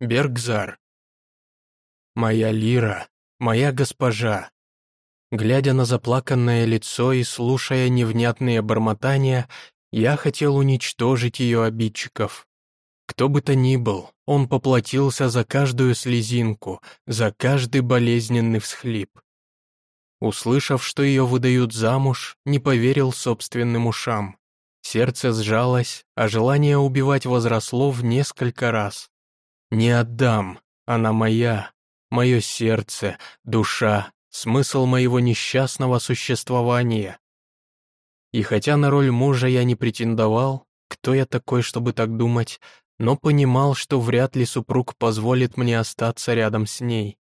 Бергзар. Моя лира, моя госпожа. Глядя на заплаканное лицо и слушая невнятные бормотания, я хотел уничтожить ее обидчиков. Кто бы то ни был, он поплатился за каждую слезинку, за каждый болезненный всхлип. Услышав, что ее выдают замуж, не поверил собственным ушам. Сердце сжалось, а желание убивать возросло в несколько раз. Не отдам, она моя, мое сердце, душа, смысл моего несчастного существования. И хотя на роль мужа я не претендовал, кто я такой, чтобы так думать, но понимал, что вряд ли супруг позволит мне остаться рядом с ней.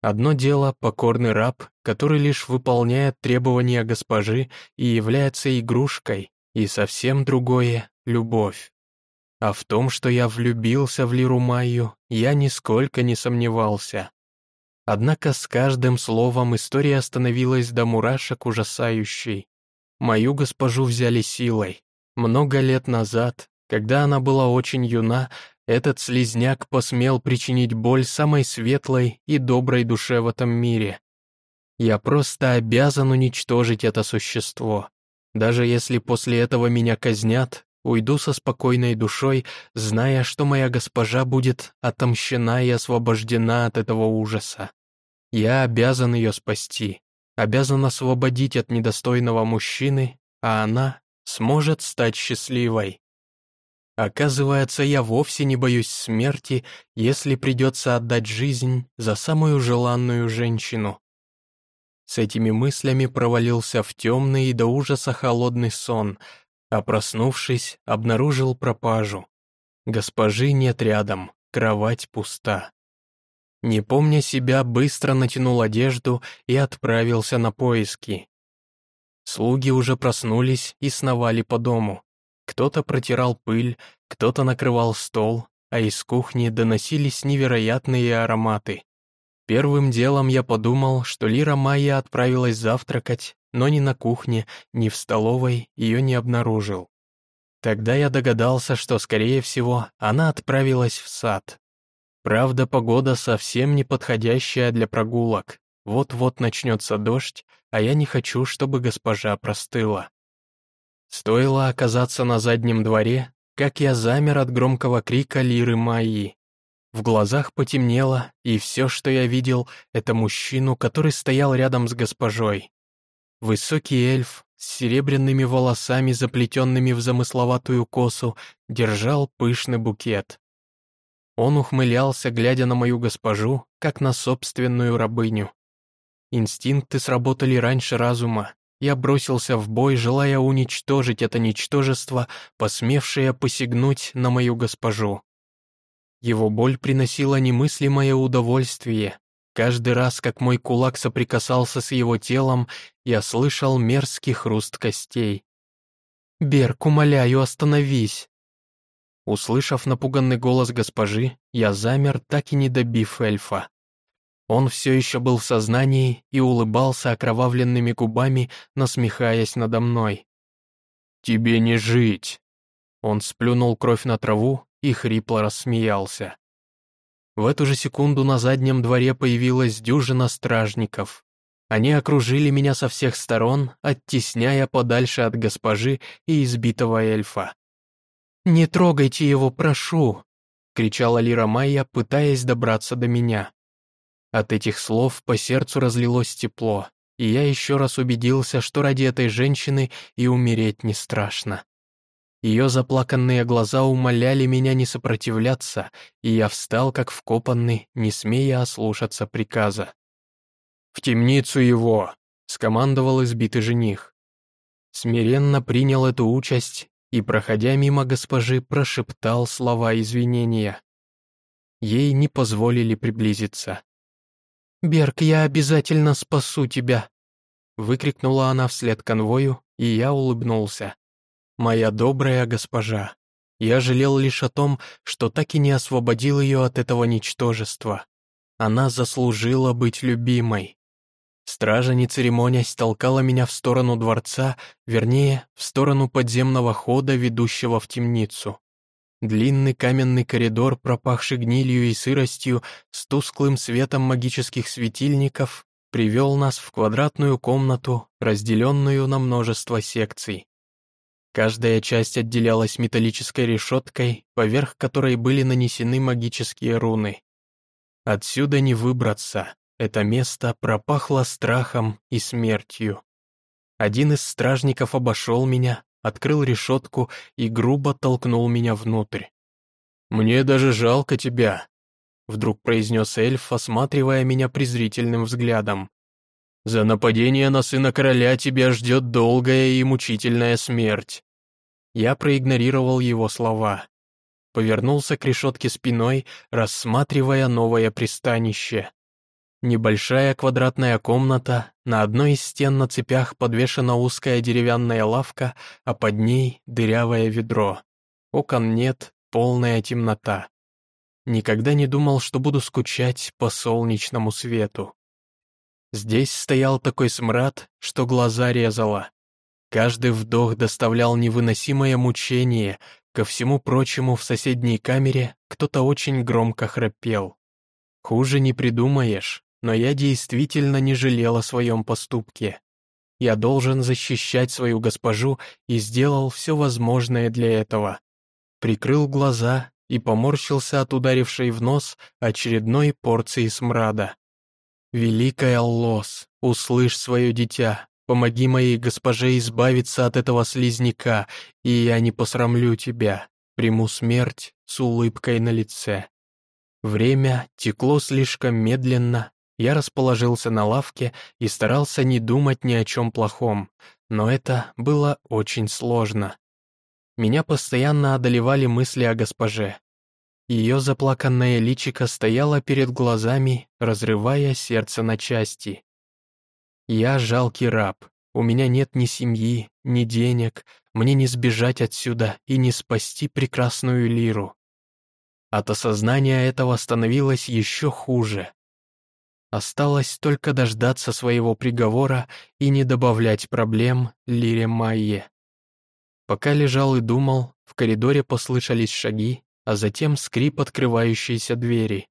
Одно дело — покорный раб, который лишь выполняет требования госпожи и является игрушкой, и совсем другое — любовь. А в том, что я влюбился в Лиру Майю, я нисколько не сомневался. Однако с каждым словом история становилась до мурашек ужасающей. Мою госпожу взяли силой. Много лет назад, когда она была очень юна, этот слизняк посмел причинить боль самой светлой и доброй душе в этом мире. Я просто обязан уничтожить это существо. Даже если после этого меня казнят, Уйду со спокойной душой, зная, что моя госпожа будет отомщена и освобождена от этого ужаса. Я обязан ее спасти, обязан освободить от недостойного мужчины, а она сможет стать счастливой. Оказывается, я вовсе не боюсь смерти, если придется отдать жизнь за самую желанную женщину. С этими мыслями провалился в темный и до ужаса холодный сон — а проснувшись, обнаружил пропажу. Госпожи нет рядом, кровать пуста. Не помня себя, быстро натянул одежду и отправился на поиски. Слуги уже проснулись и сновали по дому. Кто-то протирал пыль, кто-то накрывал стол, а из кухни доносились невероятные ароматы. Первым делом я подумал, что Лира Майя отправилась завтракать, но ни на кухне, ни в столовой ее не обнаружил. Тогда я догадался, что, скорее всего, она отправилась в сад. Правда, погода совсем не подходящая для прогулок. Вот-вот начнется дождь, а я не хочу, чтобы госпожа простыла. Стоило оказаться на заднем дворе, как я замер от громкого крика Лиры Майи. В глазах потемнело, и все, что я видел, это мужчину, который стоял рядом с госпожой. Высокий эльф с серебряными волосами, заплетенными в замысловатую косу, держал пышный букет. Он ухмылялся, глядя на мою госпожу, как на собственную рабыню. Инстинкты сработали раньше разума. Я бросился в бой, желая уничтожить это ничтожество, посмевшее посягнуть на мою госпожу. Его боль приносила немыслимое удовольствие, Каждый раз, как мой кулак соприкасался с его телом, я слышал мерзкий хруст костей. «Берг, умоляю, остановись!» Услышав напуганный голос госпожи, я замер, так и не добив эльфа. Он все еще был в сознании и улыбался окровавленными губами, насмехаясь надо мной. «Тебе не жить!» Он сплюнул кровь на траву и хрипло рассмеялся. В эту же секунду на заднем дворе появилась дюжина стражников. Они окружили меня со всех сторон, оттесняя подальше от госпожи и избитого эльфа. «Не трогайте его, прошу!» — кричала Лира Майя, пытаясь добраться до меня. От этих слов по сердцу разлилось тепло, и я еще раз убедился, что ради этой женщины и умереть не страшно. Ее заплаканные глаза умоляли меня не сопротивляться, и я встал как вкопанный, не смея ослушаться приказа. «В темницу его!» — скомандовал избитый жених. Смиренно принял эту участь и, проходя мимо госпожи, прошептал слова извинения. Ей не позволили приблизиться. «Берг, я обязательно спасу тебя!» Выкрикнула она вслед конвою, и я улыбнулся. «Моя добрая госпожа, я жалел лишь о том, что так и не освободил ее от этого ничтожества. Она заслужила быть любимой». Стража, не церемонясь, толкала меня в сторону дворца, вернее, в сторону подземного хода, ведущего в темницу. Длинный каменный коридор, пропахший гнилью и сыростью, с тусклым светом магических светильников, привел нас в квадратную комнату, разделенную на множество секций. Каждая часть отделялась металлической решеткой, поверх которой были нанесены магические руны. Отсюда не выбраться, это место пропахло страхом и смертью. Один из стражников обошел меня, открыл решетку и грубо толкнул меня внутрь. «Мне даже жалко тебя», — вдруг произнес эльф, осматривая меня презрительным взглядом. «За нападение на сына короля тебя ждет долгая и мучительная смерть». Я проигнорировал его слова. Повернулся к решетке спиной, рассматривая новое пристанище. Небольшая квадратная комната, на одной из стен на цепях подвешена узкая деревянная лавка, а под ней дырявое ведро. Окон нет, полная темнота. Никогда не думал, что буду скучать по солнечному свету. Здесь стоял такой смрад, что глаза резало. Каждый вдох доставлял невыносимое мучение, ко всему прочему в соседней камере кто-то очень громко храпел. Хуже не придумаешь но я действительно не жалел о своем поступке. Я должен защищать свою госпожу и сделал все возможное для этого. Прикрыл глаза и поморщился от ударившей в нос очередной порции смрада. «Великая Аллос, услышь свое дитя, помоги моей госпоже избавиться от этого слизняка, и я не посрамлю тебя, приму смерть с улыбкой на лице». Время текло слишком медленно, я расположился на лавке и старался не думать ни о чем плохом, но это было очень сложно. Меня постоянно одолевали мысли о госпоже. Ее заплаканное личико стояло перед глазами, разрывая сердце на части. Я жалкий раб, у меня нет ни семьи, ни денег, мне не сбежать отсюда и не спасти прекрасную лиру. От осознания этого становилось еще хуже. Осталось только дождаться своего приговора и не добавлять проблем Лире Майе. Пока лежал и думал, в коридоре послышались шаги, а затем скрип открывающейся двери.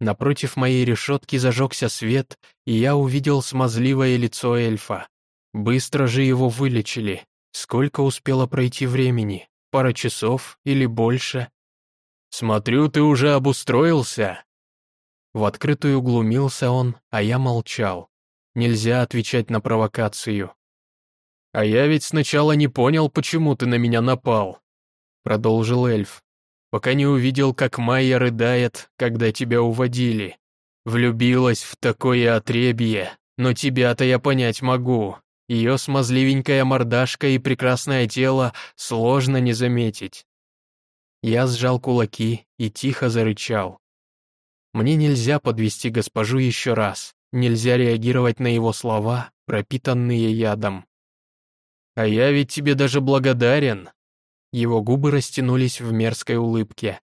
Напротив моей решетки зажегся свет, и я увидел смазливое лицо эльфа. Быстро же его вылечили. Сколько успело пройти времени? Пара часов или больше? «Смотрю, ты уже обустроился», в открытую глумился он, а я молчал. Нельзя отвечать на провокацию. «А я ведь сначала не понял, почему ты на меня напал», — продолжил эльф, «пока не увидел, как Майя рыдает, когда тебя уводили. Влюбилась в такое отребье, но тебя-то я понять могу. Ее смазливенькая мордашка и прекрасное тело сложно не заметить». Я сжал кулаки и тихо зарычал. Мне нельзя подвести госпожу еще раз, нельзя реагировать на его слова, пропитанные ядом. «А я ведь тебе даже благодарен!» Его губы растянулись в мерзкой улыбке.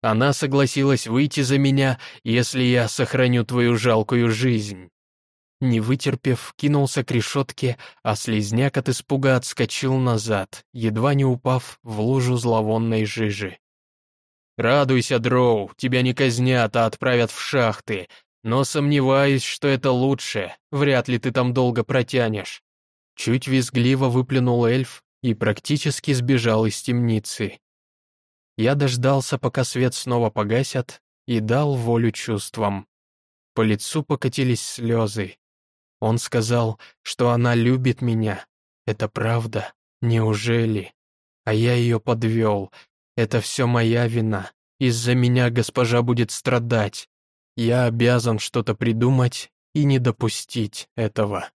«Она согласилась выйти за меня, если я сохраню твою жалкую жизнь». Не вытерпев, кинулся к решетке, а слезняк от испуга отскочил назад, едва не упав в лужу зловонной жижи. Радуйся, Дроу, тебя не казнят, а отправят в шахты. Но сомневаюсь, что это лучше, вряд ли ты там долго протянешь». Чуть визгливо выплюнул эльф и практически сбежал из темницы. Я дождался, пока свет снова погасят, и дал волю чувствам. По лицу покатились слезы. Он сказал, что она любит меня. Это правда? Неужели? А я ее подвел, это все моя вина. Из-за меня госпожа будет страдать. Я обязан что-то придумать и не допустить этого.